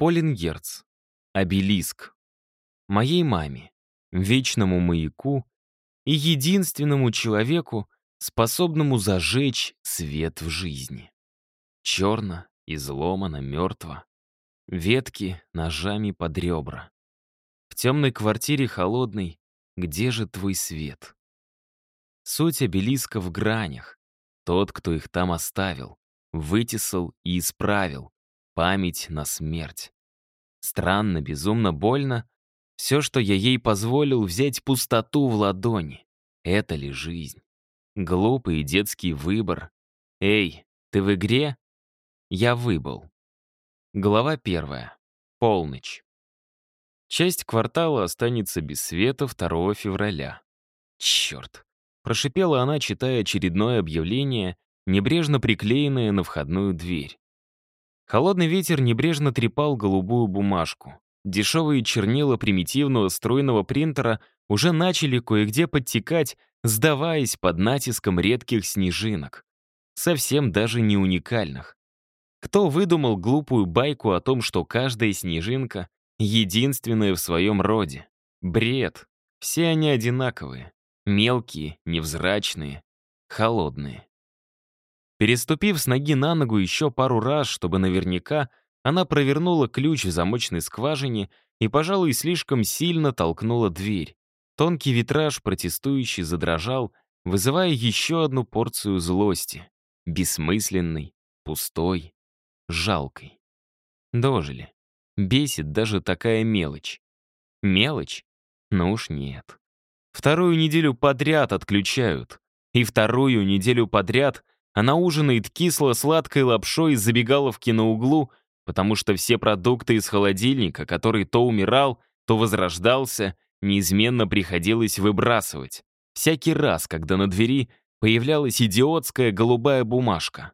Полингерц. Обелиск. Моей маме, вечному маяку и единственному человеку, способному зажечь свет в жизни. Черно, изломано, мертво. Ветки ножами под ребра. В темной квартире холодной, где же твой свет? Суть обелиска в гранях. Тот, кто их там оставил, вытесал и исправил. Память на смерть. Странно, безумно больно. Все, что я ей позволил взять пустоту в ладони. Это ли жизнь? Глупый детский выбор. Эй, ты в игре? Я выбыл. Глава первая. Полночь. Часть квартала останется без света 2 февраля. Черт. Прошипела она, читая очередное объявление, небрежно приклеенное на входную дверь. Холодный ветер небрежно трепал голубую бумажку. Дешевые чернила примитивного стройного принтера уже начали кое-где подтекать, сдаваясь под натиском редких снежинок. Совсем даже не уникальных. Кто выдумал глупую байку о том, что каждая снежинка единственная в своем роде? Бред. Все они одинаковые. Мелкие, невзрачные, холодные. Переступив с ноги на ногу еще пару раз, чтобы наверняка, она провернула ключ в замочной скважине и, пожалуй, слишком сильно толкнула дверь. Тонкий витраж протестующий задрожал, вызывая еще одну порцию злости. Бессмысленной, пустой, жалкой. Дожили. Бесит даже такая мелочь. Мелочь? Ну уж нет. Вторую неделю подряд отключают. И вторую неделю подряд она ужинает кисло-сладкой лапшой из забегаловки на углу, потому что все продукты из холодильника, который то умирал, то возрождался, неизменно приходилось выбрасывать. Всякий раз, когда на двери появлялась идиотская голубая бумажка.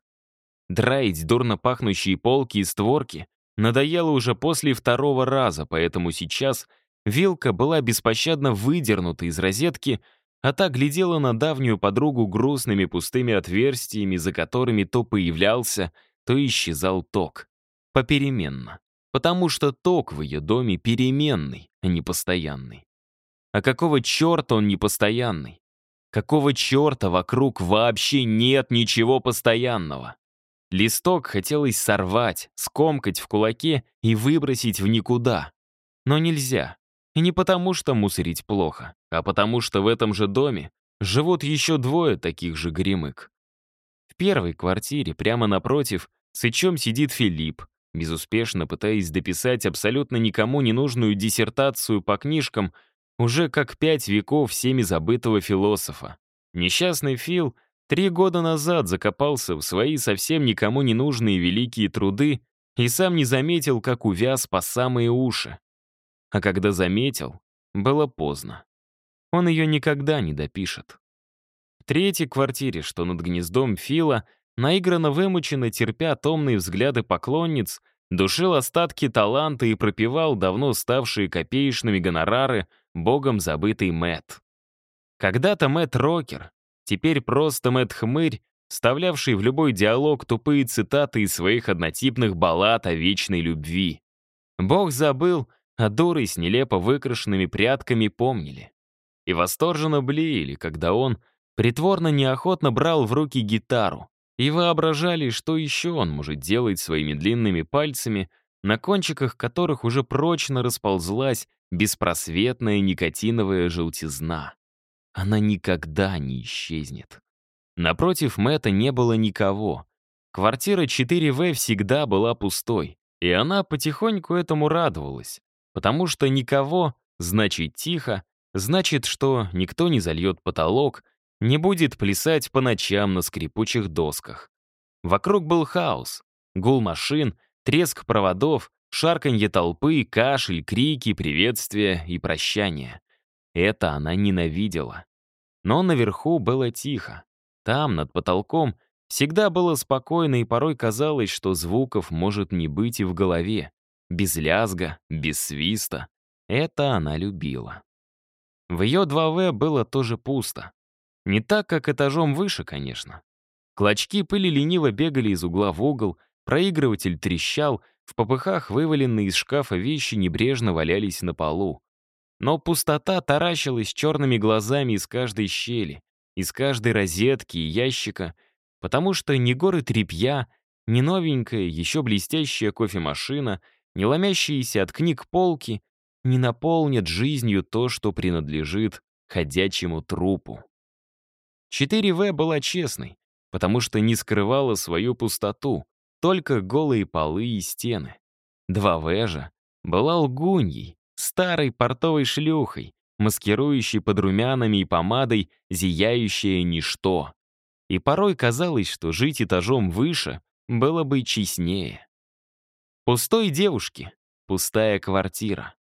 Драить дурно пахнущие полки и створки надоело уже после второго раза, поэтому сейчас вилка была беспощадно выдернута из розетки, а та глядела на давнюю подругу грустными пустыми отверстиями, за которыми то появлялся, то исчезал ток. Попеременно. Потому что ток в ее доме переменный, а не постоянный. А какого черта он не постоянный? Какого черта вокруг вообще нет ничего постоянного? Листок хотелось сорвать, скомкать в кулаке и выбросить в никуда. Но нельзя. И не потому, что мусорить плохо, а потому, что в этом же доме живут еще двое таких же гремык. В первой квартире, прямо напротив, сычом сидит Филипп, безуспешно пытаясь дописать абсолютно никому не нужную диссертацию по книжкам уже как пять веков всеми забытого философа. Несчастный Фил три года назад закопался в свои совсем никому не нужные великие труды и сам не заметил, как увяз по самые уши. А когда заметил, было поздно. Он ее никогда не допишет. В третьей квартире, что над гнездом Фила, наигранно вымученно терпя томные взгляды поклонниц, душил остатки таланта и пропивал давно ставшие копеечными гонорары богом забытый Мэт. Когда-то Мэт Рокер, теперь просто Мэт Хмырь, вставлявший в любой диалог тупые цитаты из своих однотипных баллад о вечной любви. Бог забыл, а дуры с нелепо выкрашенными прядками помнили. И восторженно блеяли, когда он притворно неохотно брал в руки гитару, и воображали, что еще он может делать своими длинными пальцами, на кончиках которых уже прочно расползлась беспросветная никотиновая желтизна. Она никогда не исчезнет. Напротив Мэтта не было никого. Квартира 4В всегда была пустой, и она потихоньку этому радовалась. Потому что никого, значит тихо, значит, что никто не зальет потолок, не будет плясать по ночам на скрипучих досках. Вокруг был хаос, гул машин, треск проводов, шарканье толпы, кашель, крики, приветствия и прощания. Это она ненавидела. Но наверху было тихо. Там, над потолком, всегда было спокойно и порой казалось, что звуков может не быть и в голове без лязга, без свиста. Это она любила. В ее 2В было тоже пусто. Не так, как этажом выше, конечно. Клочки пыли лениво бегали из угла в угол, проигрыватель трещал, В попыхах вываленные из шкафа вещи небрежно валялись на полу. Но пустота таращилась черными глазами из каждой щели, из каждой розетки и ящика, потому что ни горы тряпья, ни новенькая, еще блестящая кофемашина, ни ломящиеся от книг полки не наполнят жизнью то, что принадлежит ходячему трупу. 4В была честной, потому что не скрывала свою пустоту, только голые полы и стены. 2В же была лгуньей, старой портовой шлюхой, маскирующей под румянами и помадой зияющее ничто. И порой казалось, что жить этажом выше было бы честнее. Пустой девушки, пустая квартира.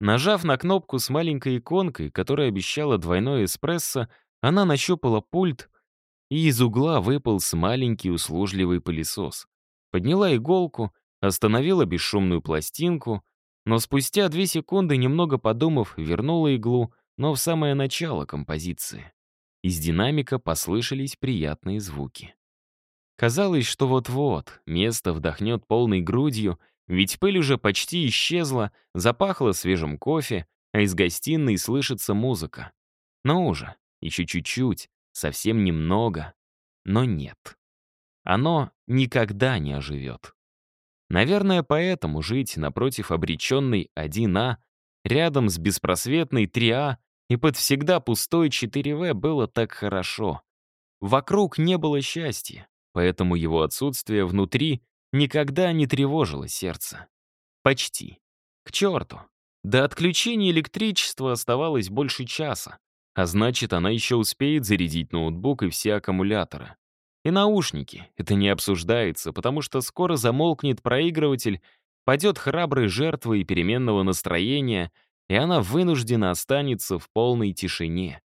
Нажав на кнопку с маленькой иконкой, которая обещала двойной эспрессо, она нащупала пульт, и из угла выполз маленький услужливый пылесос. Подняла иголку, остановила бесшумную пластинку, но спустя две секунды, немного подумав, вернула иглу, но в самое начало композиции. Из динамика послышались приятные звуки. Казалось, что вот-вот место вдохнет полной грудью, ведь пыль уже почти исчезла, запахло свежим кофе, а из гостиной слышится музыка. Но уже, еще чуть-чуть, совсем немного, но нет. Оно никогда не оживет. Наверное, поэтому жить напротив обреченной 1А, рядом с беспросветной 3А и под всегда пустой 4В было так хорошо. Вокруг не было счастья, поэтому его отсутствие внутри никогда не тревожило сердце. Почти. К черту. До отключения электричества оставалось больше часа, а значит, она еще успеет зарядить ноутбук и все аккумуляторы. И наушники. Это не обсуждается, потому что скоро замолкнет проигрыватель, падет храброй жертвой переменного настроения, и она вынуждена останется в полной тишине,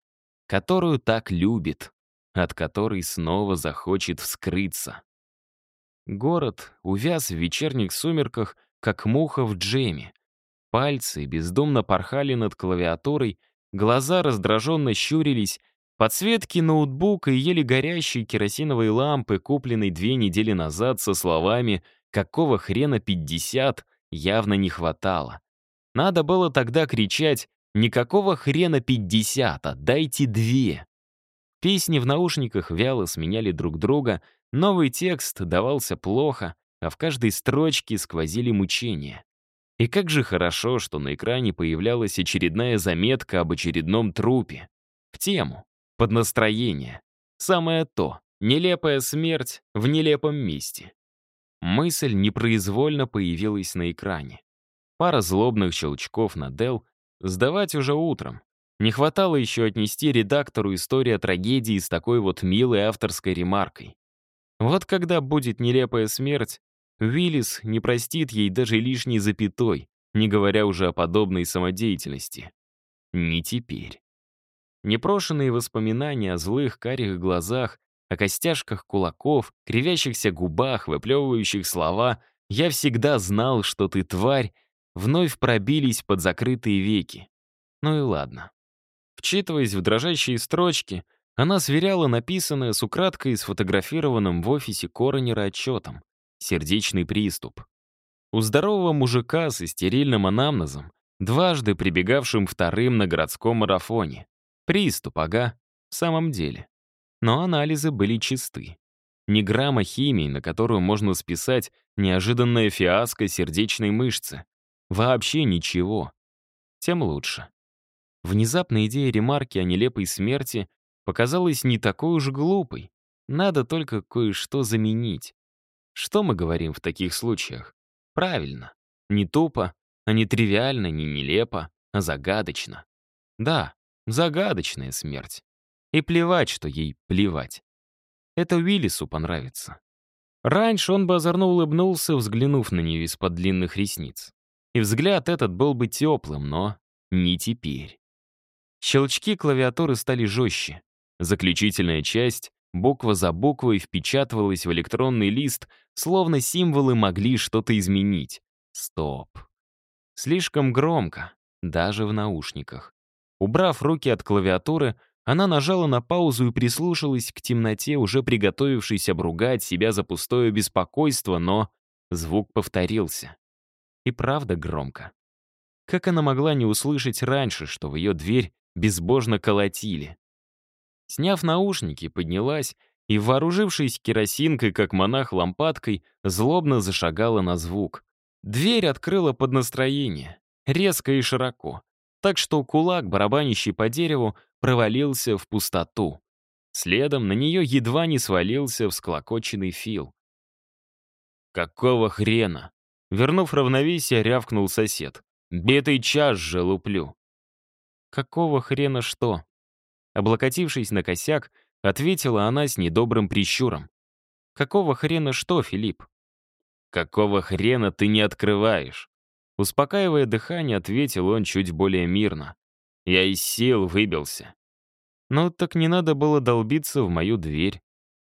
которую так любит, от которой снова захочет вскрыться. Город увяз в вечерних сумерках, как муха в джеме. Пальцы бездумно порхали над клавиатурой, глаза раздраженно щурились, Подсветки ноутбука и еле горящие керосиновые лампы, купленные две недели назад со словами «какого хрена 50» явно не хватало. Надо было тогда кричать «никакого хрена 50, а дайте две». Песни в наушниках вяло сменяли друг друга, новый текст давался плохо, а в каждой строчке сквозили мучения. И как же хорошо, что на экране появлялась очередная заметка об очередном трупе. В тему под настроение. Самое то. Нелепая смерть в нелепом месте. Мысль непроизвольно появилась на экране. Пара злобных щелчков на Dell. Сдавать уже утром. Не хватало еще отнести редактору история трагедии с такой вот милой авторской ремаркой. Вот когда будет нелепая смерть, Уиллис не простит ей даже лишней запятой, не говоря уже о подобной самодеятельности. Не теперь. Непрошенные воспоминания о злых карих глазах, о костяшках кулаков, кривящихся губах, выплевывающих слова «Я всегда знал, что ты тварь», вновь пробились под закрытые веки. Ну и ладно. Вчитываясь в дрожащие строчки, она сверяла написанное с украдкой сфотографированным в офисе коронера отчетом. Сердечный приступ. У здорового мужика с стерильным анамнезом, дважды прибегавшим вторым на городском марафоне. Приступ, ага, в самом деле. Но анализы были чисты. Ни грамма химии, на которую можно списать неожиданное фиаско сердечной мышцы. Вообще ничего. Тем лучше. Внезапная идея ремарки о нелепой смерти показалась не такой уж глупой. Надо только кое-что заменить. Что мы говорим в таких случаях? Правильно. Не тупо, а не тривиально, не нелепо, а загадочно. Да, Загадочная смерть. И плевать, что ей плевать. Это Уиллису понравится. Раньше он бы озорно улыбнулся, взглянув на нее из-под длинных ресниц. И взгляд этот был бы теплым, но не теперь. Щелчки клавиатуры стали жестче. Заключительная часть, буква за буквой, впечатывалась в электронный лист, словно символы могли что-то изменить. Стоп. Слишком громко, даже в наушниках. Убрав руки от клавиатуры, она нажала на паузу и прислушалась к темноте, уже приготовившись обругать себя за пустое беспокойство, но Звук повторился. И правда громко. Как она могла не услышать раньше, что в ее дверь безбожно колотили? Сняв наушники, поднялась и, вооружившись керосинкой, как монах лампадкой, злобно зашагала на звук. Дверь открыла под настроение, резко и широко, так что кулак, барабанящий по дереву, провалился в пустоту. Следом на нее едва не свалился всклокоченный Фил. «Какого хрена?» Вернув равновесие, рявкнул сосед. «Битый час же луплю». «Какого хрена что?» Облокотившись на косяк, ответила она с недобрым прищуром. «Какого хрена что, Филипп?» «Какого хрена ты не открываешь?» Успокаивая дыхание, ответил он чуть более мирно. «Я из сил выбился». «Ну, так не надо было долбиться в мою дверь».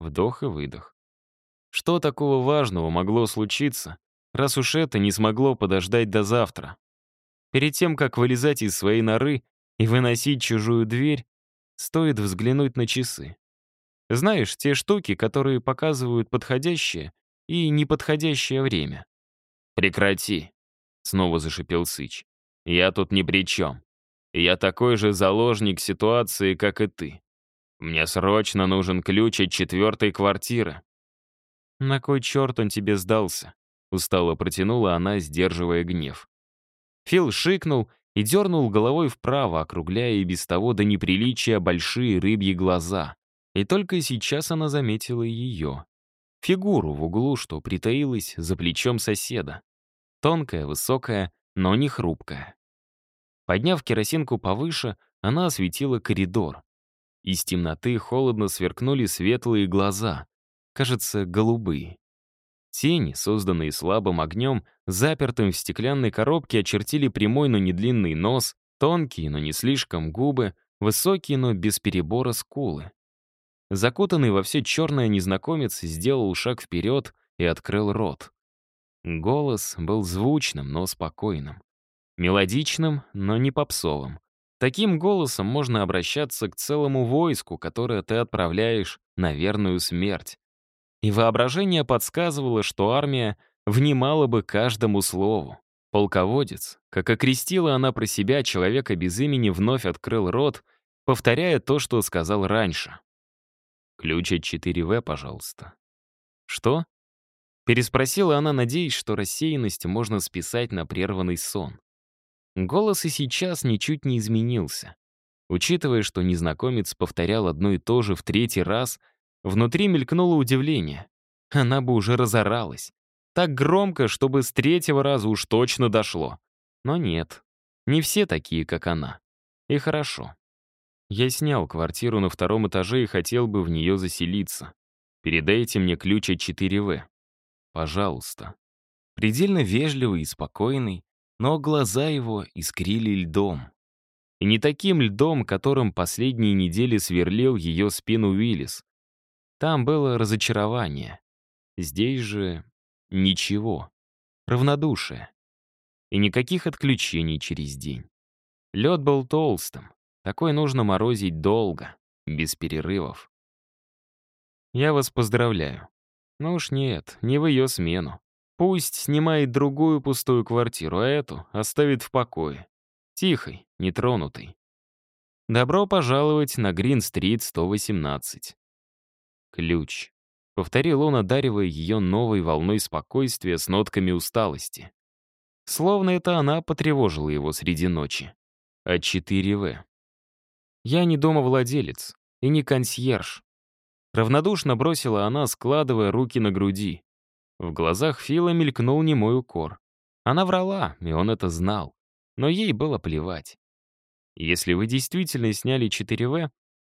Вдох и выдох. Что такого важного могло случиться, раз уж это не смогло подождать до завтра? Перед тем, как вылезать из своей норы и выносить чужую дверь, стоит взглянуть на часы. Знаешь, те штуки, которые показывают подходящее и неподходящее время. «Прекрати», — снова зашипел Сыч. «Я тут ни при чем. Я такой же заложник ситуации, как и ты. Мне срочно нужен ключ от четвертой квартиры. «На кой черт он тебе сдался?» — устало протянула она, сдерживая гнев. Фил шикнул и дернул головой вправо, округляя и без того до неприличия большие рыбьи глаза. И только сейчас она заметила ее. Фигуру в углу, что притаилась за плечом соседа. Тонкая, высокая, но не хрупкая. Подняв керосинку повыше, она осветила коридор. Из темноты холодно сверкнули светлые глаза, кажется, голубые. Тени, созданные слабым огнем, запертым в стеклянной коробке, очертили прямой, но не длинный нос, тонкие, но не слишком губы, высокие, но без перебора скулы. Закутанный во все черное незнакомец сделал шаг вперед и открыл рот. Голос был звучным, но спокойным. Мелодичным, но не попсовым. Таким голосом можно обращаться к целому войску, которое ты отправляешь на верную смерть и воображение подсказывало, что армия внимала бы каждому слову. Полководец, как окрестила она про себя человека без имени, вновь открыл рот, повторяя то, что сказал раньше. «Ключ от 4В, пожалуйста». «Что?» Переспросила она, надеясь, что рассеянность можно списать на прерванный сон. Голос и сейчас ничуть не изменился. Учитывая, что незнакомец повторял одно и то же в третий раз, Внутри мелькнуло удивление. Она бы уже разоралась. Так громко, чтобы с третьего раза уж точно дошло. Но нет, не все такие, как она. И хорошо. Я снял квартиру на втором этаже и хотел бы в нее заселиться. Передайте мне ключ от 4В. Пожалуйста. Предельно вежливый и спокойный, но глаза его искрили льдом. И не таким льдом, которым последние недели сверлил ее спину Уиллис, там было разочарование. Здесь же ничего. Равнодушие. И никаких отключений через день. Лед был толстым. Такой нужно морозить долго, без перерывов. Я вас поздравляю. Ну уж нет, не в ее смену. Пусть снимает другую пустую квартиру, а эту оставит в покое. Тихой, нетронутой. Добро пожаловать на Грин-стрит 118. Ключ. Повторил он, одаривая ее новой волной спокойствия с нотками усталости. Словно это она потревожила его среди ночи. А 4В. Я не домовладелец и не консьерж. Равнодушно бросила она, складывая руки на груди. В глазах Фила мелькнул немой укор. Она врала, и он это знал. Но ей было плевать. Если вы действительно сняли 4В,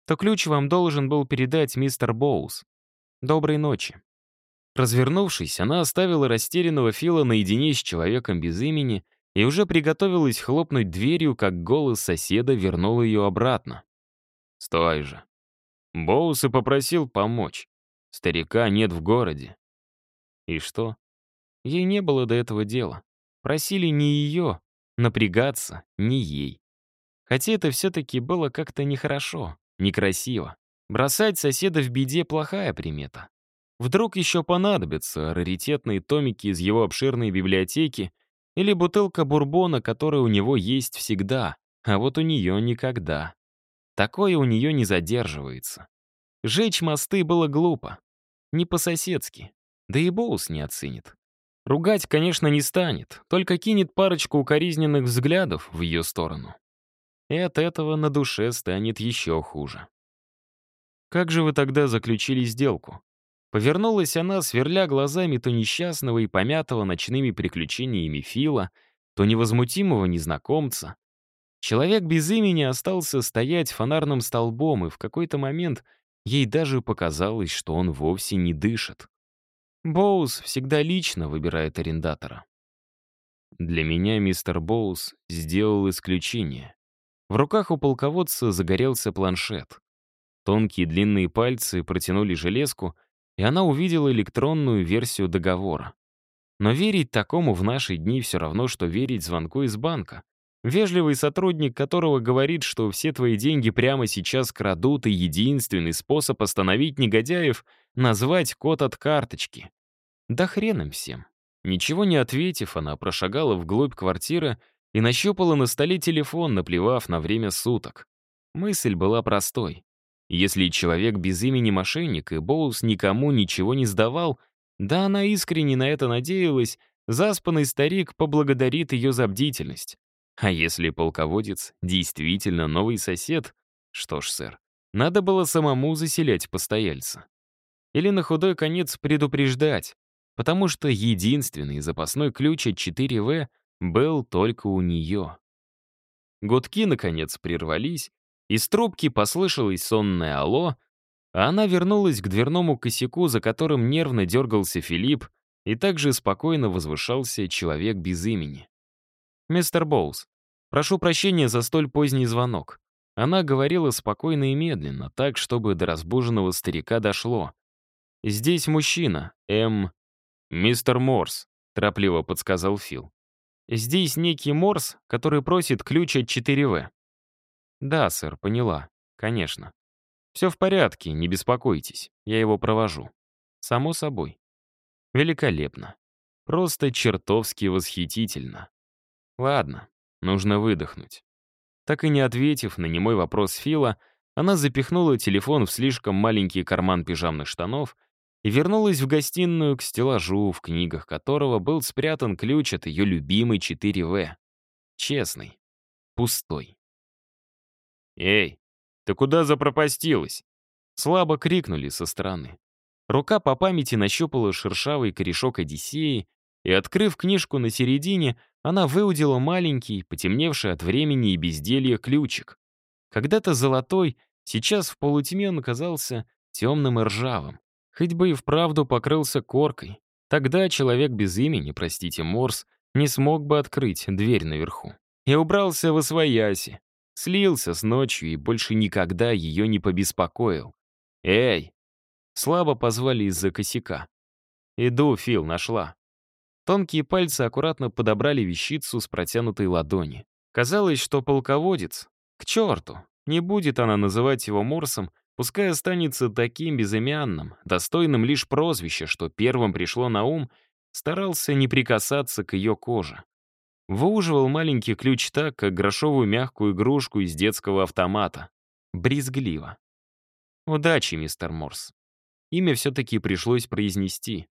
то ключ вам должен был передать мистер Боус. Доброй ночи». Развернувшись, она оставила растерянного Фила наедине с человеком без имени и уже приготовилась хлопнуть дверью, как голос соседа вернул ее обратно. «Стой же». Боус и попросил помочь. Старика нет в городе. И что? Ей не было до этого дела. Просили не ее, напрягаться не ей. Хотя это все-таки было как-то нехорошо. Некрасиво. Бросать соседа в беде — плохая примета. Вдруг еще понадобятся раритетные томики из его обширной библиотеки или бутылка бурбона, которая у него есть всегда, а вот у нее никогда. Такое у нее не задерживается. Жечь мосты было глупо. Не по-соседски. Да и Боус не оценит. Ругать, конечно, не станет, только кинет парочку укоризненных взглядов в ее сторону. И от этого на душе станет еще хуже. «Как же вы тогда заключили сделку?» Повернулась она, сверля глазами то несчастного и помятого ночными приключениями Фила, то невозмутимого незнакомца. Человек без имени остался стоять фонарным столбом, и в какой-то момент ей даже показалось, что он вовсе не дышит. Боус всегда лично выбирает арендатора. Для меня мистер Боус сделал исключение. В руках у полководца загорелся планшет. Тонкие длинные пальцы протянули железку, и она увидела электронную версию договора. Но верить такому в наши дни все равно, что верить звонку из банка. Вежливый сотрудник, которого говорит, что все твои деньги прямо сейчас крадут, и единственный способ остановить негодяев — назвать код от карточки. Да хрен им всем. Ничего не ответив, она прошагала вглубь квартиры и нащупала на столе телефон, наплевав на время суток. Мысль была простой. Если человек без имени мошенник, и Боус никому ничего не сдавал, да она искренне на это надеялась, заспанный старик поблагодарит ее за бдительность. А если полководец действительно новый сосед, что ж, сэр, надо было самому заселять постояльца. Или на худой конец предупреждать, потому что единственный запасной ключ от 4В был только у нее. Гудки, наконец, прервались, из трубки послышалось сонное «Алло», а она вернулась к дверному косяку, за которым нервно дергался Филипп, и также спокойно возвышался человек без имени. «Мистер Боулс, прошу прощения за столь поздний звонок». Она говорила спокойно и медленно, так, чтобы до разбуженного старика дошло. «Здесь мужчина, М. «Мистер Морс», — торопливо подсказал Фил. «Здесь некий Морс, который просит ключ от 4В». «Да, сэр, поняла. Конечно. Все в порядке, не беспокойтесь. Я его провожу. Само собой. Великолепно. Просто чертовски восхитительно. Ладно, нужно выдохнуть». Так и не ответив на немой вопрос Фила, она запихнула телефон в слишком маленький карман пижамных штанов и вернулась в гостиную к стеллажу, в книгах которого был спрятан ключ от ее любимой 4В. Честный. Пустой. «Эй, ты куда запропастилась?» Слабо крикнули со стороны. Рука по памяти нащупала шершавый корешок Одиссеи, и, открыв книжку на середине, она выудила маленький, потемневший от времени и безделья ключик. Когда-то золотой, сейчас в полутьме он казался темным и ржавым. Хоть бы и вправду покрылся коркой. Тогда человек без имени, простите, Морс, не смог бы открыть дверь наверху. И убрался в освояси. Слился с ночью и больше никогда ее не побеспокоил. «Эй!» Слабо позвали из-за косяка. «Иду, Фил, нашла». Тонкие пальцы аккуратно подобрали вещицу с протянутой ладони. Казалось, что полководец... К черту! Не будет она называть его Морсом, Пускай останется таким безымянным, достойным лишь прозвища, что первым пришло на ум, старался не прикасаться к ее коже. Выуживал маленький ключ так, как грошовую мягкую игрушку из детского автомата. Брезгливо. «Удачи, мистер Морс». Имя все-таки пришлось произнести.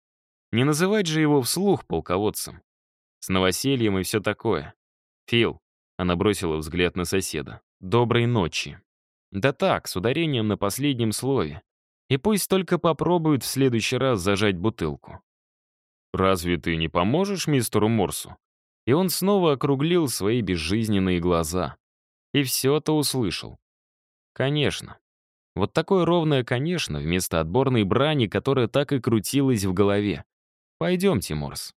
Не называть же его вслух полководцем. С новосельем и все такое. «Фил», — она бросила взгляд на соседа, — «доброй ночи». Да так, с ударением на последнем слове. И пусть только попробуют в следующий раз зажать бутылку. «Разве ты не поможешь мистеру Морсу?» И он снова округлил свои безжизненные глаза. И все-то услышал. «Конечно». Вот такое ровное «конечно» вместо отборной брани, которая так и крутилась в голове. «Пойдемте, Морс».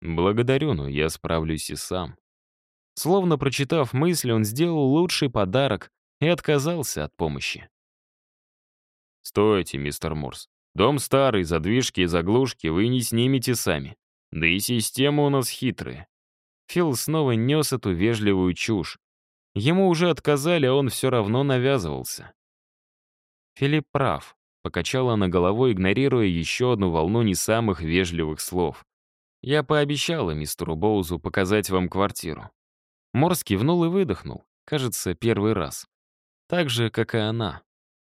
«Благодарю, но я справлюсь и сам». Словно прочитав мысли, он сделал лучший подарок, и отказался от помощи. «Стойте, мистер Морс. Дом старый, задвижки и заглушки вы не снимете сами. Да и система у нас хитрая». Фил снова нес эту вежливую чушь. Ему уже отказали, а он все равно навязывался. Филипп прав. покачала она головой, игнорируя еще одну волну не самых вежливых слов. «Я пообещала мистеру Боузу показать вам квартиру». Морс кивнул и выдохнул, кажется, первый раз. Так же, как и она.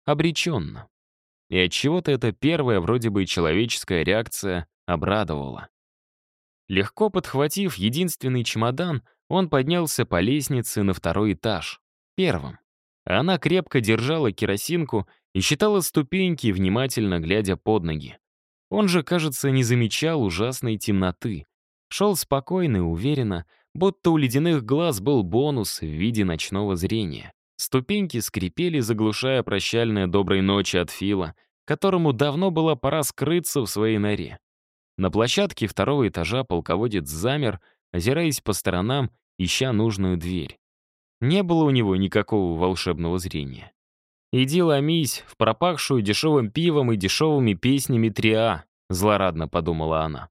Обреченно. И от чего то эта первая, вроде бы человеческая реакция обрадовала. Легко подхватив единственный чемодан, он поднялся по лестнице на второй этаж, первым. Она крепко держала керосинку и считала ступеньки, внимательно глядя под ноги. Он же, кажется, не замечал ужасной темноты. Шел спокойно и уверенно, будто у ледяных глаз был бонус в виде ночного зрения. Ступеньки скрипели, заглушая прощальное доброй ночи от Фила, которому давно было пора скрыться в своей норе. На площадке второго этажа полководец замер, озираясь по сторонам, ища нужную дверь. Не было у него никакого волшебного зрения. «Иди ломись в пропахшую дешевым пивом и дешевыми песнями триа», злорадно подумала она.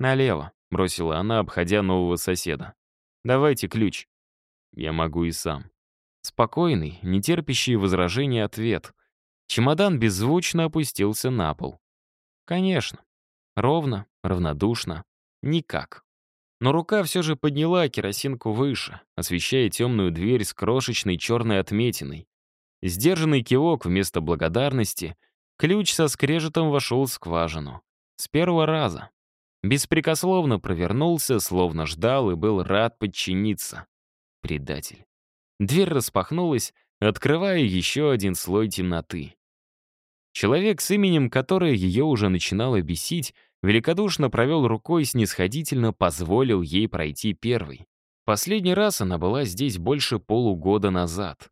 «Налево», — бросила она, обходя нового соседа. «Давайте ключ». «Я могу и сам». Спокойный, нетерпящий возражения ответ. Чемодан беззвучно опустился на пол. «Конечно. Ровно, равнодушно. Никак». Но рука все же подняла керосинку выше, освещая темную дверь с крошечной черной отметиной. Сдержанный кивок вместо благодарности, ключ со скрежетом вошел в скважину. С первого раза. Беспрекословно провернулся, словно ждал и был рад подчиниться. Предатель. Дверь распахнулась, открывая еще один слой темноты. Человек с именем, которое ее уже начинало бесить, великодушно провел рукой и снисходительно позволил ей пройти первой. Последний раз она была здесь больше полугода назад.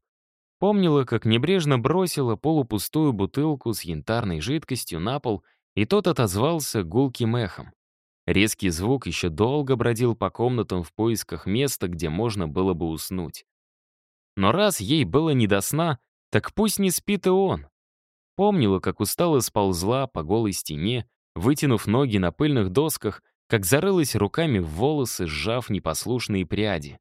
Помнила, как небрежно бросила полупустую бутылку с янтарной жидкостью на пол, и тот отозвался гулким эхом. Резкий звук еще долго бродил по комнатам в поисках места, где можно было бы уснуть. Но раз ей было не до сна, так пусть не спит и он. Помнила, как устало сползла по голой стене, вытянув ноги на пыльных досках, как зарылась руками в волосы, сжав непослушные пряди.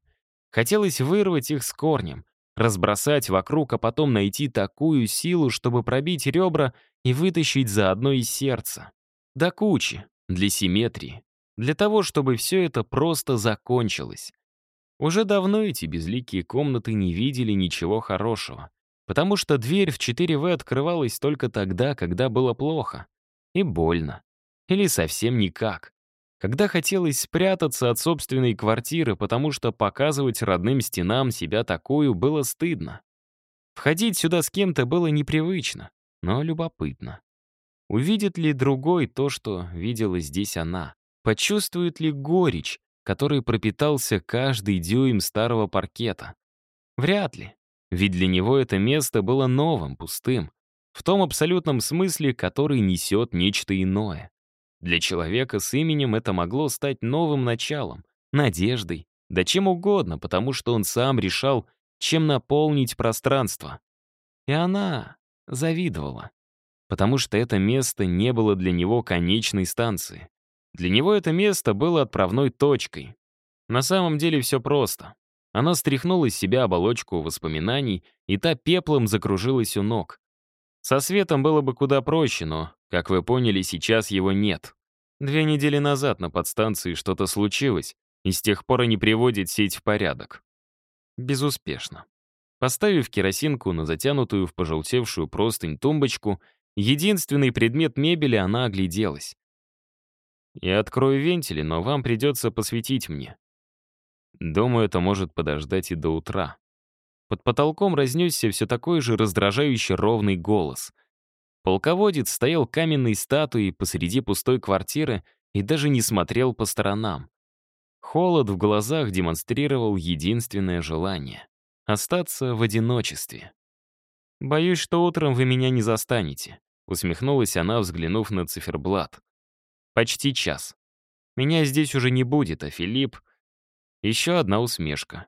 Хотелось вырвать их с корнем, разбросать вокруг, а потом найти такую силу, чтобы пробить ребра и вытащить заодно из сердца. До кучи, для симметрии, для того, чтобы все это просто закончилось. Уже давно эти безликие комнаты не видели ничего хорошего, потому что дверь в 4В открывалась только тогда, когда было плохо и больно. Или совсем никак. Когда хотелось спрятаться от собственной квартиры, потому что показывать родным стенам себя такую было стыдно. Входить сюда с кем-то было непривычно, но любопытно. Увидит ли другой то, что видела здесь она? Почувствует ли горечь, который пропитался каждый дюйм старого паркета? Вряд ли. Ведь для него это место было новым, пустым. В том абсолютном смысле, который несет нечто иное. Для человека с именем это могло стать новым началом, надеждой, да чем угодно, потому что он сам решал, чем наполнить пространство. И она завидовала, потому что это место не было для него конечной станции. Для него это место было отправной точкой. На самом деле все просто. Она стряхнула из себя оболочку воспоминаний, и та пеплом закружилась у ног. Со светом было бы куда проще, но, как вы поняли, сейчас его нет. Две недели назад на подстанции что-то случилось, и с тех пор они приводят сеть в порядок. Безуспешно. Поставив керосинку на затянутую в пожелтевшую простынь тумбочку, единственный предмет мебели она огляделась. «Я открою вентили, но вам придется посветить мне». Думаю, это может подождать и до утра. Под потолком разнесся все такой же раздражающий ровный голос. Полководец стоял каменной статуей посреди пустой квартиры и даже не смотрел по сторонам. Холод в глазах демонстрировал единственное желание — остаться в одиночестве. «Боюсь, что утром вы меня не застанете», — усмехнулась она, взглянув на циферблат. «Почти час. Меня здесь уже не будет, а Филипп...» Еще одна усмешка.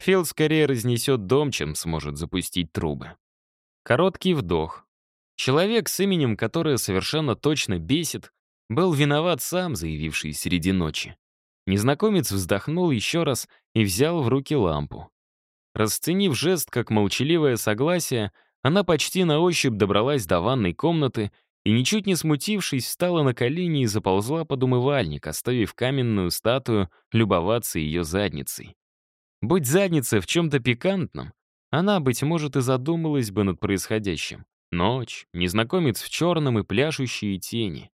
Фил скорее разнесет дом, чем сможет запустить трубы. Короткий вдох. Человек с именем, которое совершенно точно бесит, был виноват сам, заявивший среди ночи. Незнакомец вздохнул еще раз и взял в руки лампу. Расценив жест как молчаливое согласие, она почти на ощупь добралась до ванной комнаты и, ничуть не смутившись, встала на колени и заползла под умывальник, оставив каменную статую любоваться ее задницей. Будь задница в чем-то пикантном, она, быть может, и задумалась бы над происходящим. Ночь, незнакомец в черном и пляшущие тени.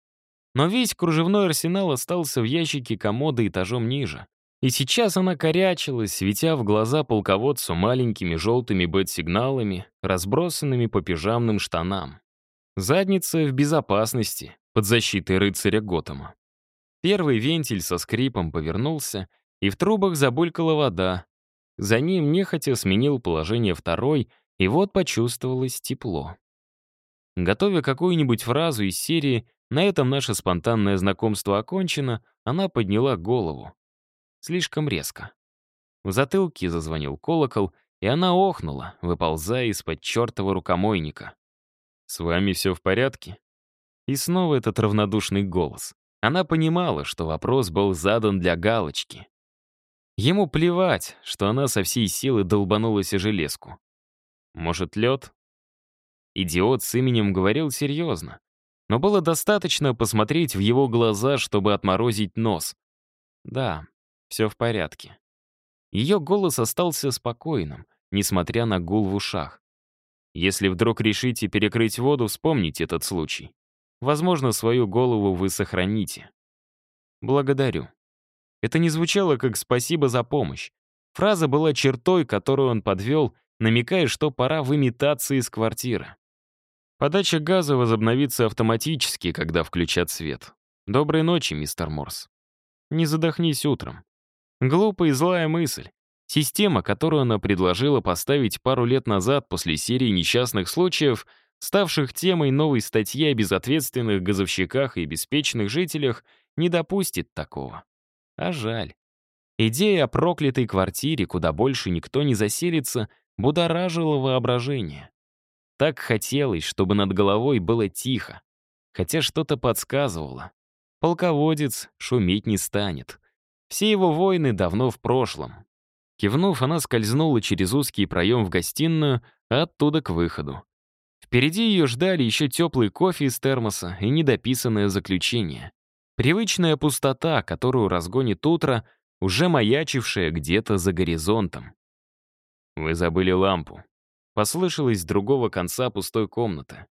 Но весь кружевной арсенал остался в ящике комода этажом ниже. И сейчас она корячилась, светя в глаза полководцу маленькими желтыми бет-сигналами, разбросанными по пижамным штанам. Задница в безопасности, под защитой рыцаря Готэма. Первый вентиль со скрипом повернулся, и в трубах забулькала вода. За ним нехотя сменил положение второй, и вот почувствовалось тепло. Готовя какую-нибудь фразу из серии «На этом наше спонтанное знакомство окончено», она подняла голову. Слишком резко. В затылке зазвонил колокол, и она охнула, выползая из-под чертова рукомойника. «С вами все в порядке?» И снова этот равнодушный голос. Она понимала, что вопрос был задан для галочки. Ему плевать, что она со всей силы долбанулась о железку. Может, лед? Идиот с именем говорил серьезно. Но было достаточно посмотреть в его глаза, чтобы отморозить нос. Да, все в порядке. Ее голос остался спокойным, несмотря на гул в ушах. Если вдруг решите перекрыть воду, вспомните этот случай. Возможно, свою голову вы сохраните. Благодарю. Это не звучало как «спасибо за помощь». Фраза была чертой, которую он подвел, намекая, что пора выметаться из квартиры. Подача газа возобновится автоматически, когда включат свет. Доброй ночи, мистер Морс. Не задохнись утром. Глупая и злая мысль. Система, которую она предложила поставить пару лет назад после серии несчастных случаев, ставших темой новой статьи о безответственных газовщиках и беспечных жителях, не допустит такого. А жаль. Идея о проклятой квартире, куда больше никто не заселится, будоражила воображение. Так хотелось, чтобы над головой было тихо. Хотя что-то подсказывало. Полководец шуметь не станет. Все его войны давно в прошлом. Кивнув, она скользнула через узкий проем в гостиную, а оттуда к выходу. Впереди ее ждали еще теплый кофе из термоса и недописанное заключение. Привычная пустота, которую разгонит утро, уже маячившая где-то за горизонтом. «Вы забыли лампу», послышалось с другого конца пустой комнаты.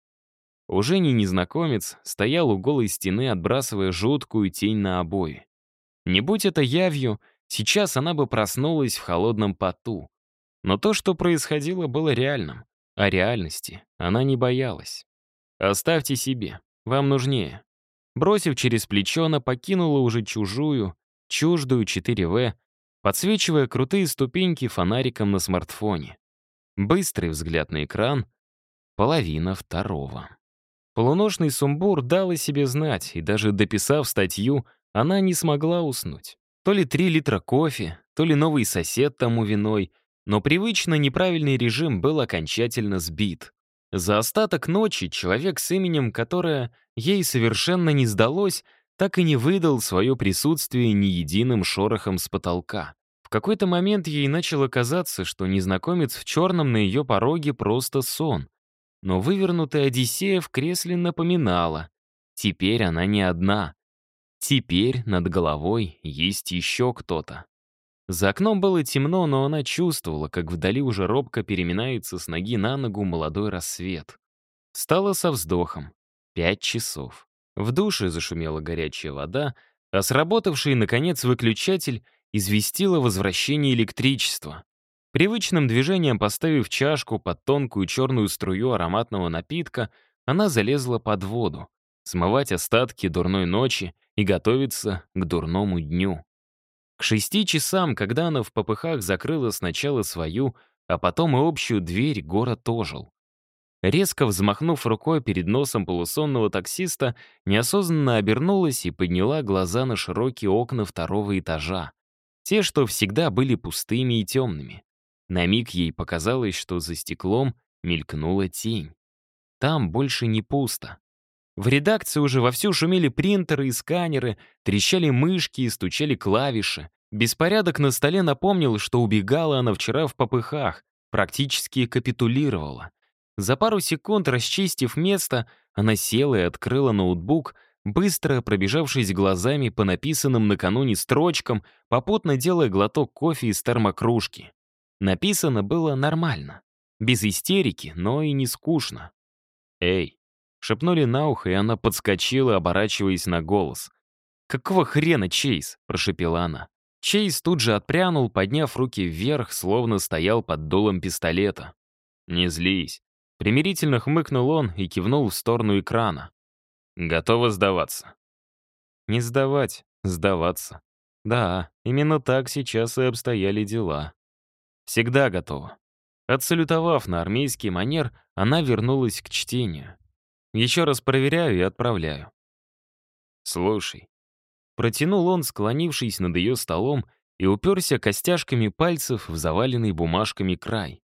Уже не незнакомец стоял у голой стены, отбрасывая жуткую тень на обои. Не будь это явью, сейчас она бы проснулась в холодном поту. Но то, что происходило, было реальным. А реальности она не боялась. «Оставьте себе, вам нужнее». Бросив через плечо, она покинула уже чужую, чуждую 4В, подсвечивая крутые ступеньки фонариком на смартфоне. Быстрый взгляд на экран. Половина второго. Полуношный сумбур дал о себе знать, и даже дописав статью, она не смогла уснуть. То ли три литра кофе, то ли новый сосед тому виной, но привычно неправильный режим был окончательно сбит. За остаток ночи человек с именем, которое ей совершенно не сдалось, так и не выдал свое присутствие ни единым шорохом с потолка какой-то момент ей начало казаться, что незнакомец в черном на ее пороге просто сон. Но вывернутая Одиссея в кресле напоминала. Теперь она не одна. Теперь над головой есть еще кто-то. За окном было темно, но она чувствовала, как вдали уже робко переминается с ноги на ногу молодой рассвет. Встала со вздохом. Пять часов. В душе зашумела горячая вода, а сработавший, наконец, выключатель известила возвращение электричества. Привычным движением поставив чашку под тонкую черную струю ароматного напитка, она залезла под воду, смывать остатки дурной ночи и готовиться к дурному дню. К шести часам, когда она в попыхах закрыла сначала свою, а потом и общую дверь, город ожил. Резко взмахнув рукой перед носом полусонного таксиста, неосознанно обернулась и подняла глаза на широкие окна второго этажа. Те, что всегда были пустыми и темными. На миг ей показалось, что за стеклом мелькнула тень. Там больше не пусто. В редакции уже вовсю шумели принтеры и сканеры, трещали мышки и стучали клавиши. Беспорядок на столе напомнил, что убегала она вчера в попыхах, практически капитулировала. За пару секунд, расчистив место, она села и открыла ноутбук, быстро пробежавшись глазами по написанным накануне строчкам, попутно делая глоток кофе из термокружки. Написано было нормально. Без истерики, но и не скучно. «Эй!» — шепнули на ухо, и она подскочила, оборачиваясь на голос. «Какого хрена, Чейз?» — прошепела она. Чейз тут же отпрянул, подняв руки вверх, словно стоял под дулом пистолета. «Не злись». Примирительно хмыкнул он и кивнул в сторону экрана. «Готова сдаваться?» «Не сдавать, сдаваться. Да, именно так сейчас и обстояли дела. Всегда готова». Отсалютовав на армейский манер, она вернулась к чтению. Еще раз проверяю и отправляю. «Слушай, Протянул он, склонившись над ее столом, и уперся костяшками пальцев в заваленный бумажками край.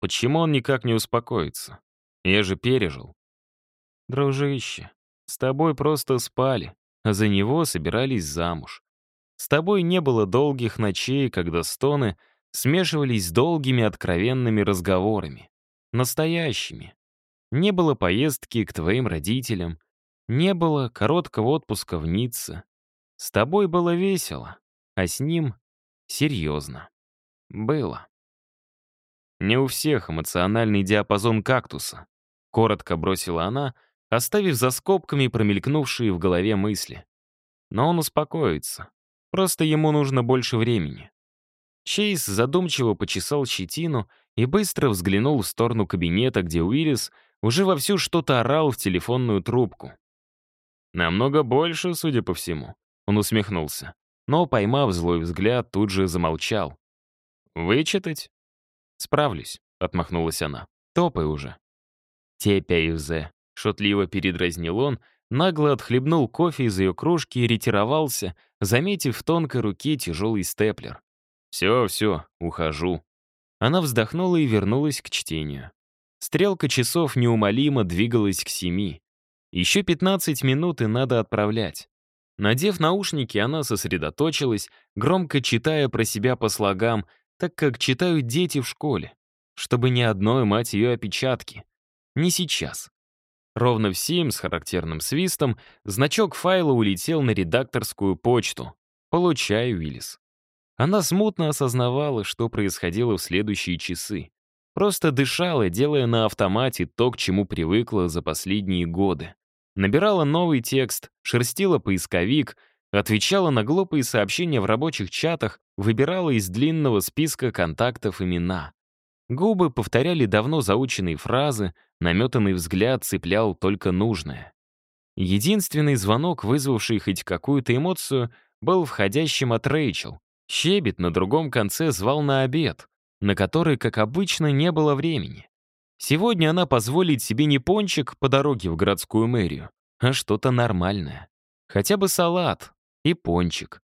Почему он никак не успокоится? Я же пережил. Дружище, с тобой просто спали, а за него собирались замуж. С тобой не было долгих ночей, когда стоны смешивались с долгими откровенными разговорами. Настоящими. Не было поездки к твоим родителям, не было короткого отпуска в Ницце. С тобой было весело, а с ним — серьезно. Было. Не у всех эмоциональный диапазон кактуса. Коротко бросила она, оставив за скобками промелькнувшие в голове мысли. Но он успокоится. Просто ему нужно больше времени. Чейз задумчиво почесал щетину и быстро взглянул в сторону кабинета, где Уиллис уже вовсю что-то орал в телефонную трубку. Намного больше, судя по всему. Он усмехнулся. Но, поймав злой взгляд, тут же замолчал. «Вычитать?» «Справлюсь», — отмахнулась она. «Топай уже». «Тепя шутливо передразнил он, нагло отхлебнул кофе из ее кружки и ретировался, заметив в тонкой руке тяжелый степлер. «Все, все, ухожу». Она вздохнула и вернулась к чтению. Стрелка часов неумолимо двигалась к семи. Еще 15 минут и надо отправлять. Надев наушники, она сосредоточилась, громко читая про себя по слогам, так как читают дети в школе, чтобы ни одной мать ее опечатки. Не сейчас. Ровно в семь с характерным свистом значок файла улетел на редакторскую почту. «Получай, Уиллис». Она смутно осознавала, что происходило в следующие часы. Просто дышала, делая на автомате то, к чему привыкла за последние годы. Набирала новый текст, шерстила поисковик, отвечала на глупые сообщения в рабочих чатах, выбирала из длинного списка контактов имена. Губы повторяли давно заученные фразы, наметанный взгляд цеплял только нужное. Единственный звонок, вызвавший хоть какую-то эмоцию, был входящим от Рэйчел. Щебет на другом конце звал на обед, на который, как обычно, не было времени. Сегодня она позволит себе не пончик по дороге в городскую мэрию, а что-то нормальное. Хотя бы салат и пончик.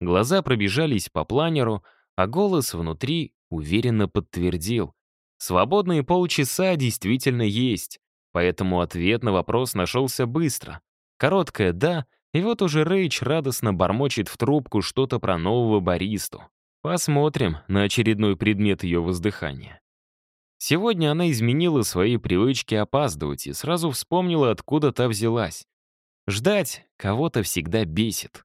Глаза пробежались по планеру, а голос внутри уверенно подтвердил. Свободные полчаса действительно есть, поэтому ответ на вопрос нашелся быстро. Короткое «да», и вот уже Рэйч радостно бормочет в трубку что-то про нового баристу. Посмотрим на очередной предмет ее воздыхания. Сегодня она изменила свои привычки опаздывать и сразу вспомнила, откуда та взялась. Ждать кого-то всегда бесит.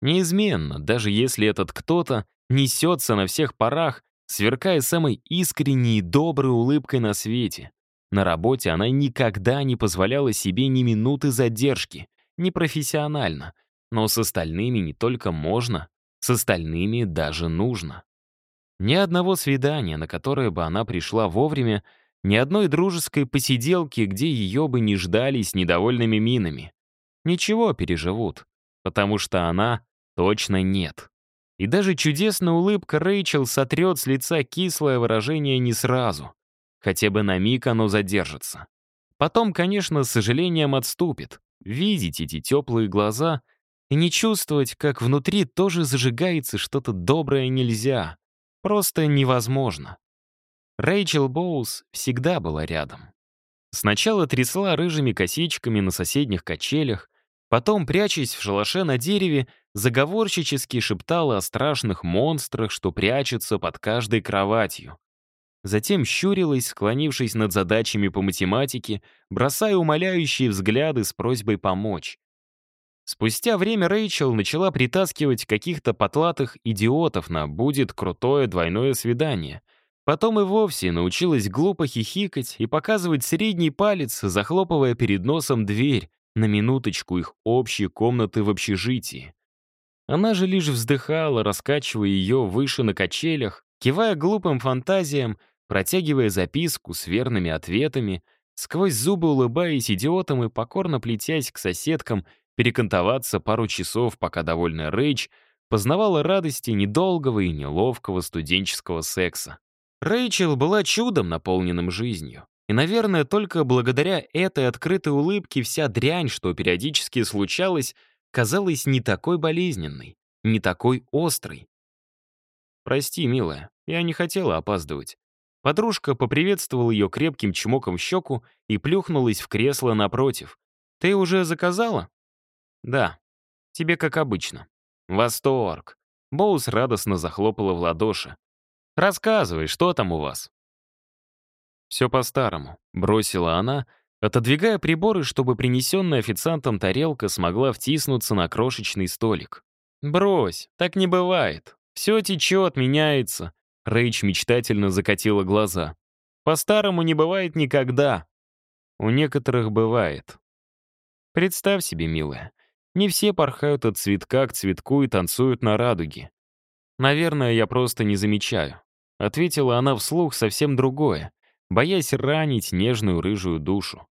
Неизменно, даже если этот кто-то несется на всех парах, сверкая самой искренней и доброй улыбкой на свете. На работе она никогда не позволяла себе ни минуты задержки, непрофессионально. Но с остальными не только можно, с остальными даже нужно. Ни одного свидания, на которое бы она пришла вовремя, ни одной дружеской посиделки, где ее бы не ждали с недовольными минами. Ничего переживут, потому что она точно нет. И даже чудесная улыбка Рэйчел сотрет с лица кислое выражение не сразу. Хотя бы на миг оно задержится. Потом, конечно, с сожалением отступит. Видеть эти теплые глаза и не чувствовать, как внутри тоже зажигается что-то доброе нельзя. Просто невозможно. Рэйчел Боус всегда была рядом. Сначала трясла рыжими косичками на соседних качелях, потом, прячась в шалаше на дереве, заговорщически шептала о страшных монстрах, что прячутся под каждой кроватью. затем щурилась, склонившись над задачами по математике, бросая умоляющие взгляды с просьбой помочь. Спустя время Рэйчел начала притаскивать каких-то потлатых идиотов на «будет крутое двойное свидание». Потом и вовсе научилась глупо хихикать и показывать средний палец, захлопывая перед носом дверь на минуточку их общей комнаты в общежитии. Она же лишь вздыхала, раскачивая ее выше на качелях, кивая глупым фантазиям, протягивая записку с верными ответами, сквозь зубы улыбаясь идиотам и покорно плетясь к соседкам перекантоваться пару часов, пока довольная Рэйч познавала радости недолгого и неловкого студенческого секса. Рэйчел была чудом, наполненным жизнью. И, наверное, только благодаря этой открытой улыбке вся дрянь, что периодически случалась, казалась не такой болезненной, не такой острой. «Прости, милая, я не хотела опаздывать». Подружка поприветствовала ее крепким чмоком в щеку и плюхнулась в кресло напротив. «Ты уже заказала?» «Да. Тебе как обычно». «Восторг!» Боус радостно захлопала в ладоши. «Рассказывай, что там у вас?» «Все по-старому», — бросила она, отодвигая приборы, чтобы принесенная официантом тарелка смогла втиснуться на крошечный столик. «Брось, так не бывает. Все течет, меняется». Рэйч мечтательно закатила глаза. «По-старому не бывает никогда». «У некоторых бывает». Представь себе, милая, не все порхают от цветка к цветку и танцуют на радуге. Наверное, я просто не замечаю. Ответила она вслух совсем другое, боясь ранить нежную рыжую душу.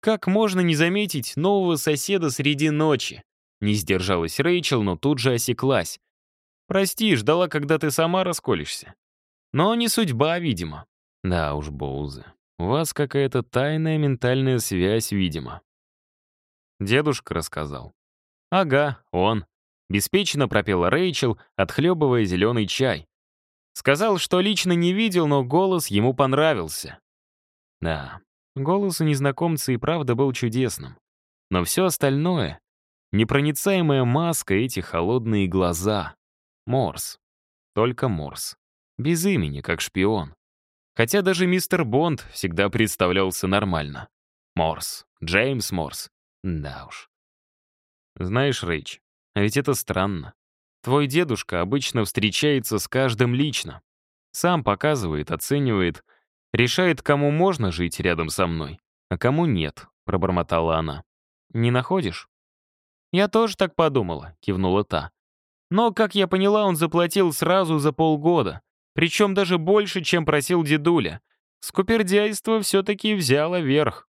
Как можно не заметить нового соседа среди ночи? Не сдержалась Рэйчел, но тут же осеклась. Прости, ждала, когда ты сама расколешься. Но не судьба, видимо. Да уж, Боузы, у вас какая-то тайная ментальная связь, видимо. Дедушка рассказал. «Ага, он». Беспечно пропела Рэйчел, отхлебывая зеленый чай. Сказал, что лично не видел, но голос ему понравился. Да, голос у незнакомца и правда был чудесным. Но все остальное — непроницаемая маска, эти холодные глаза. Морс. Только Морс. Без имени, как шпион. Хотя даже мистер Бонд всегда представлялся нормально. Морс. Джеймс Морс. Да уж. Знаешь, Рэйч, а ведь это странно. Твой дедушка обычно встречается с каждым лично. Сам показывает, оценивает, решает, кому можно жить рядом со мной, а кому нет, пробормотала она. Не находишь? Я тоже так подумала, кивнула та. Но, как я поняла, он заплатил сразу за полгода, причем даже больше, чем просил дедуля. Скупердяйство все-таки взяло верх.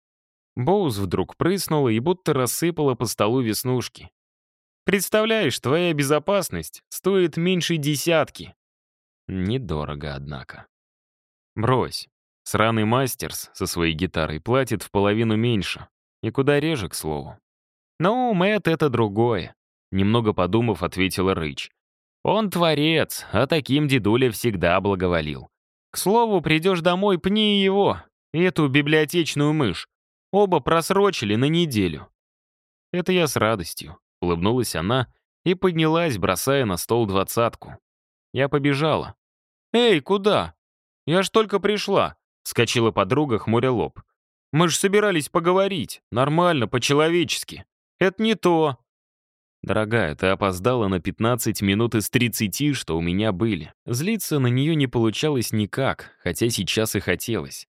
Боуз вдруг прыснула и будто рассыпала по столу веснушки. «Представляешь, твоя безопасность стоит меньше десятки». Недорого, однако. Брось. Сраный мастерс со своей гитарой платит в половину меньше. И куда реже, к слову. «Ну, Мэтт, это другое», — немного подумав, ответила Рыч. «Он творец, а таким дедуля всегда благоволил. К слову, придешь домой, пни его, эту библиотечную мышь. Оба просрочили на неделю. Это я с радостью. Улыбнулась она и поднялась, бросая на стол двадцатку. Я побежала. «Эй, куда? Я ж только пришла», — вскочила подруга, хмуря лоб. «Мы ж собирались поговорить. Нормально, по-человечески. Это не то». «Дорогая, ты опоздала на 15 минут из 30, что у меня были. Злиться на нее не получалось никак, хотя сейчас и хотелось.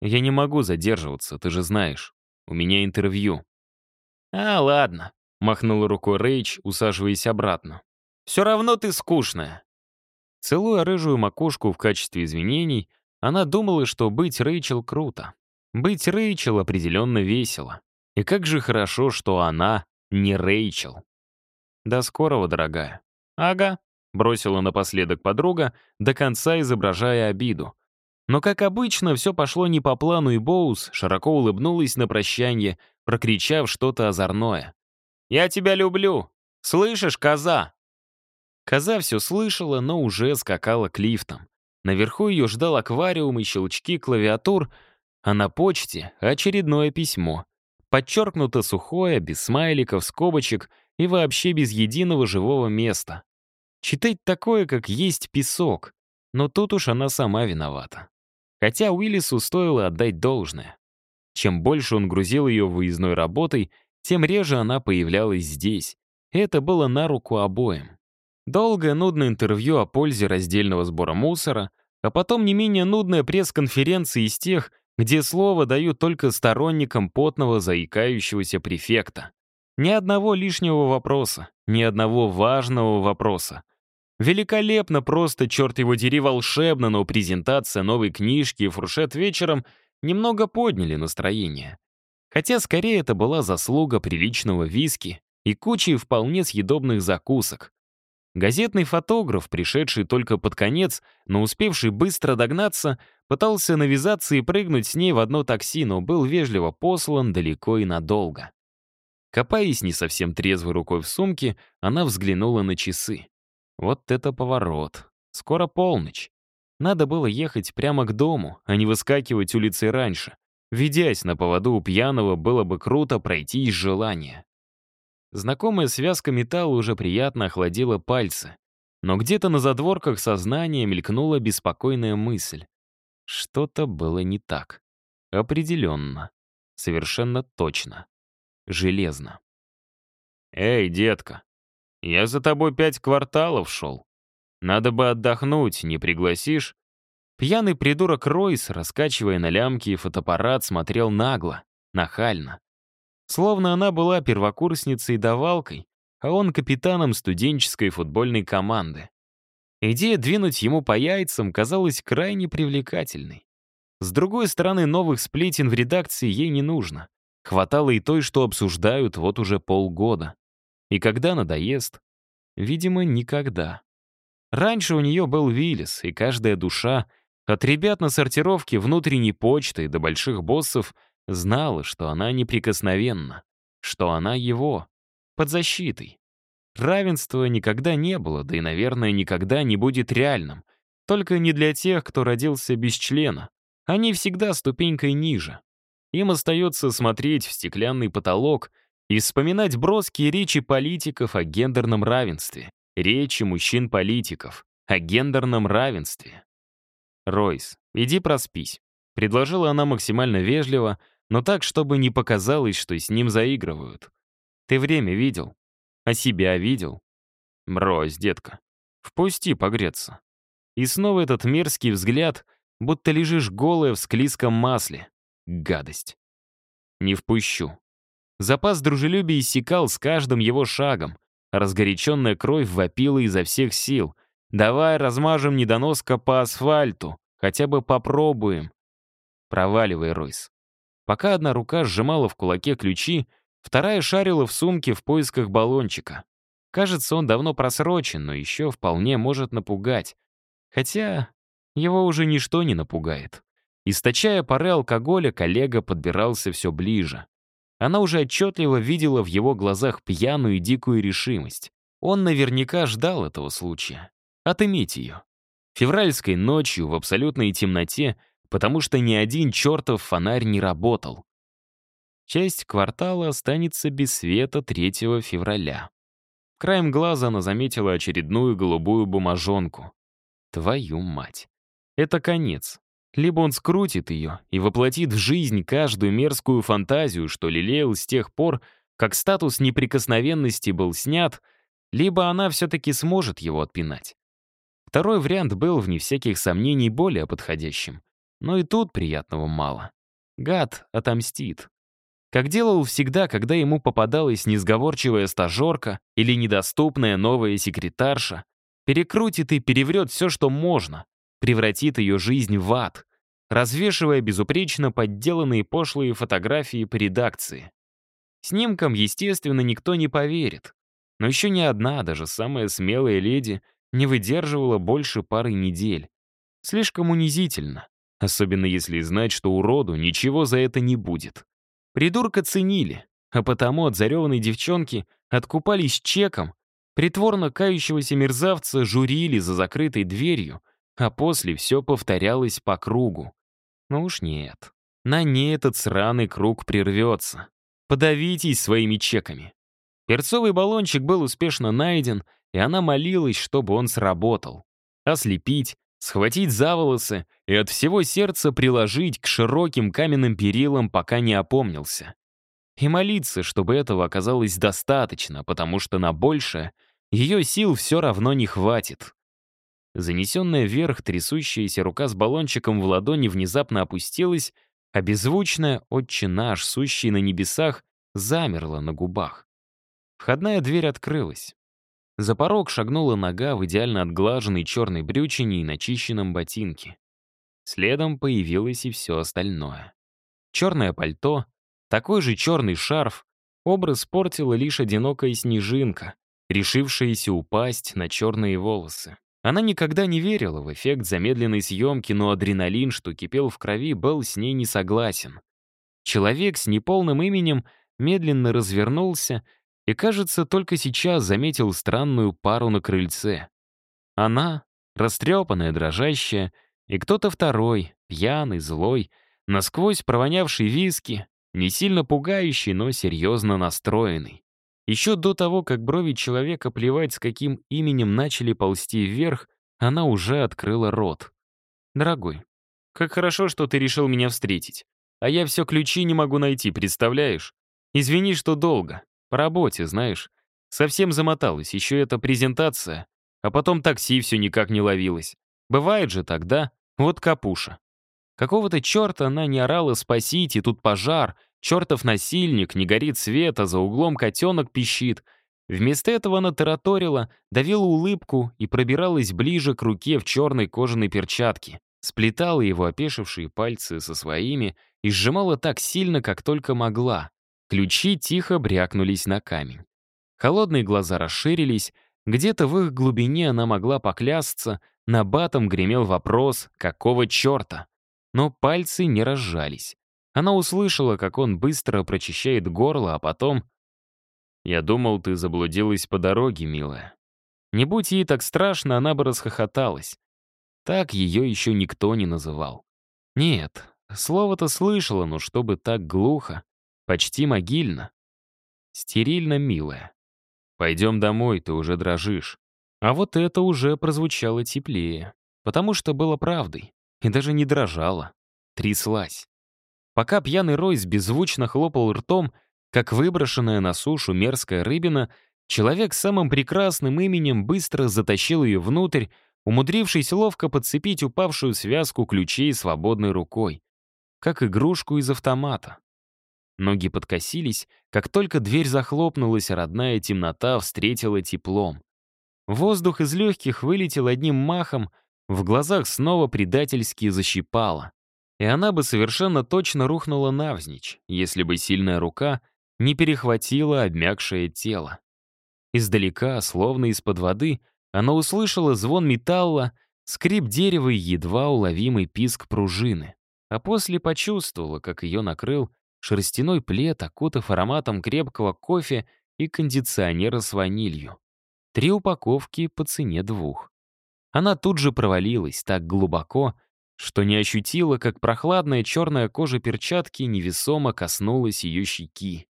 Я не могу задерживаться, ты же знаешь. У меня интервью». «А, ладно», — махнула рукой Рейч, усаживаясь обратно. «Все равно ты скучная». Целуя рыжую макушку в качестве извинений, она думала, что быть Рэйчел круто. Быть Рэйчел определенно весело. И как же хорошо, что она не Рэйчел. «До скорого, дорогая». «Ага», — бросила напоследок подруга, до конца изображая обиду. Но, как обычно, все пошло не по плану, и Боус широко улыбнулась на прощание, прокричав что-то озорное. «Я тебя люблю! Слышишь, коза?» Коза все слышала, но уже скакала к лифтам. Наверху ее ждал аквариум и щелчки клавиатур, а на почте очередное письмо. Подчеркнуто сухое, без смайликов, скобочек и вообще без единого живого места. Читать такое, как есть песок, но тут уж она сама виновата. Хотя Уиллису стоило отдать должное. Чем больше он грузил ее выездной работой, тем реже она появлялась здесь. Это было на руку обоим. Долгое нудное интервью о пользе раздельного сбора мусора, а потом не менее нудная пресс-конференция из тех, где слово дают только сторонникам потного заикающегося префекта. Ни одного лишнего вопроса, ни одного важного вопроса. Великолепно просто, черт его дери, волшебно, но презентация новой книжки и фуршет вечером немного подняли настроение. Хотя скорее это была заслуга приличного виски и кучи вполне съедобных закусок. Газетный фотограф, пришедший только под конец, но успевший быстро догнаться, пытался навязаться и прыгнуть с ней в одно такси, но был вежливо послан далеко и надолго. Копаясь не совсем трезвой рукой в сумке, она взглянула на часы. Вот это поворот. Скоро полночь. Надо было ехать прямо к дому, а не выскакивать улицей раньше. Ведясь на поводу у пьяного, было бы круто пройти из желания. Знакомая связка металла уже приятно охладила пальцы. Но где-то на задворках сознания мелькнула беспокойная мысль. Что-то было не так. Определенно. Совершенно точно. Железно. «Эй, детка, я за тобой пять кварталов шел. Надо бы отдохнуть, не пригласишь?» Пьяный придурок Ройс, раскачивая на лямке фотоаппарат, смотрел нагло, нахально. Словно она была первокурсницей-давалкой, а он капитаном студенческой футбольной команды. Идея двинуть ему по яйцам казалась крайне привлекательной. С другой стороны, новых сплетен в редакции ей не нужно. Хватало и той, что обсуждают вот уже полгода. И когда надоест? Видимо, никогда. Раньше у нее был Виллис, и каждая душа, от ребят на сортировке внутренней почты до больших боссов — Знала, что она неприкосновенна, что она его, под защитой. Равенства никогда не было, да и, наверное, никогда не будет реальным. Только не для тех, кто родился без члена. Они всегда ступенькой ниже. Им остается смотреть в стеклянный потолок и вспоминать броские речи политиков о гендерном равенстве, речи мужчин-политиков о гендерном равенстве. «Ройс, иди проспись», — предложила она максимально вежливо, но так, чтобы не показалось, что с ним заигрывают. Ты время видел? А себя видел? Брось, детка. Впусти погреться. И снова этот мерзкий взгляд, будто лежишь голая в склизком масле. Гадость. Не впущу. Запас дружелюбия иссякал с каждым его шагом. Разгоряченная кровь вопила изо всех сил. «Давай размажем недоноска по асфальту. Хотя бы попробуем». Проваливай, Ройс. Пока одна рука сжимала в кулаке ключи, вторая шарила в сумке в поисках баллончика. Кажется, он давно просрочен, но еще вполне может напугать. Хотя его уже ничто не напугает. Источая пары алкоголя, коллега подбирался все ближе. Она уже отчетливо видела в его глазах пьяную и дикую решимость. Он наверняка ждал этого случая. Отымить ее. Февральской ночью в абсолютной темноте потому что ни один чертов фонарь не работал. Часть квартала останется без света 3 февраля. Краем глаза она заметила очередную голубую бумажонку. Твою мать. Это конец. Либо он скрутит ее и воплотит в жизнь каждую мерзкую фантазию, что лелеял с тех пор, как статус неприкосновенности был снят, либо она все-таки сможет его отпинать. Второй вариант был, вне всяких сомнений, более подходящим. Но и тут приятного мало. Гад отомстит. Как делал всегда, когда ему попадалась несговорчивая стажерка или недоступная новая секретарша, перекрутит и переврет все, что можно, превратит ее жизнь в ад, развешивая безупречно подделанные пошлые фотографии по редакции. Снимкам, естественно, никто не поверит. Но еще ни одна, даже самая смелая леди, не выдерживала больше пары недель. Слишком унизительно. Особенно если знать, что уроду ничего за это не будет. Придурка ценили, а потому от зареванной девчонки откупались чеком, притворно кающегося мерзавца журили за закрытой дверью, а после все повторялось по кругу. Ну уж нет. На ней этот сраный круг прервется. Подавитесь своими чеками. Перцовый баллончик был успешно найден, и она молилась, чтобы он сработал. Ослепить, схватить за волосы и от всего сердца приложить к широким каменным перилам, пока не опомнился. И молиться, чтобы этого оказалось достаточно, потому что на большее ее сил все равно не хватит. Занесенная вверх трясущаяся рука с баллончиком в ладони внезапно опустилась, а беззвучная «Отче наш», сущий на небесах, замерла на губах. Входная дверь открылась. За порог шагнула нога в идеально отглаженной черной брючине и начищенном ботинке. Следом появилось и все остальное. Черное пальто, такой же черный шарф, образ портила лишь одинокая снежинка, решившаяся упасть на черные волосы. Она никогда не верила в эффект замедленной съемки, но адреналин, что кипел в крови, был с ней не согласен. Человек с неполным именем медленно развернулся и, кажется, только сейчас заметил странную пару на крыльце. Она, растрепанная, дрожащая, и кто-то второй, пьяный, злой, насквозь провонявший виски, не сильно пугающий, но серьезно настроенный. Еще до того, как брови человека плевать, с каким именем начали ползти вверх, она уже открыла рот. «Дорогой, как хорошо, что ты решил меня встретить. А я все ключи не могу найти, представляешь? Извини, что долго. По работе, знаешь. Совсем замоталась, еще эта презентация. А потом такси все никак не ловилось. Бывает же тогда. Вот капуша. Какого-то черта она не орала «спасите, тут пожар», Чертов насильник, не горит свет, а за углом котенок пищит. Вместо этого она тараторила, давила улыбку и пробиралась ближе к руке в черной кожаной перчатке. Сплетала его опешившие пальцы со своими и сжимала так сильно, как только могла. Ключи тихо брякнулись на камень. Холодные глаза расширились, где-то в их глубине она могла поклясться, на батом гремел вопрос «какого черта?». Но пальцы не разжались. Она услышала, как он быстро прочищает горло, а потом... «Я думал, ты заблудилась по дороге, милая». Не будь ей так страшно, она бы расхохоталась. Так ее еще никто не называл. Нет, слово-то слышала, но чтобы так глухо, почти могильно. Стерильно милая. «Пойдем домой, ты уже дрожишь». А вот это уже прозвучало теплее, потому что было правдой. И даже не дрожала, тряслась. Пока пьяный Ройс беззвучно хлопал ртом, как выброшенная на сушу мерзкая рыбина, человек с самым прекрасным именем быстро затащил ее внутрь, умудрившись ловко подцепить упавшую связку ключей свободной рукой, как игрушку из автомата. Ноги подкосились, как только дверь захлопнулась, родная темнота встретила теплом. Воздух из легких вылетел одним махом, в глазах снова предательски защипало и она бы совершенно точно рухнула навзничь, если бы сильная рука не перехватила обмякшее тело. Издалека, словно из-под воды, она услышала звон металла, скрип дерева и едва уловимый писк пружины, а после почувствовала, как ее накрыл шерстяной плед, окутав ароматом крепкого кофе и кондиционера с ванилью. Три упаковки по цене двух. Она тут же провалилась так глубоко, что не ощутила, как прохладная черная кожа перчатки невесомо коснулась ее щеки.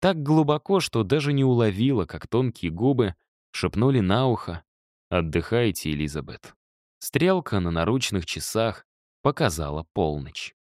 Так глубоко, что даже не уловила, как тонкие губы шепнули на ухо «Отдыхайте, Элизабет». Стрелка на наручных часах показала полночь.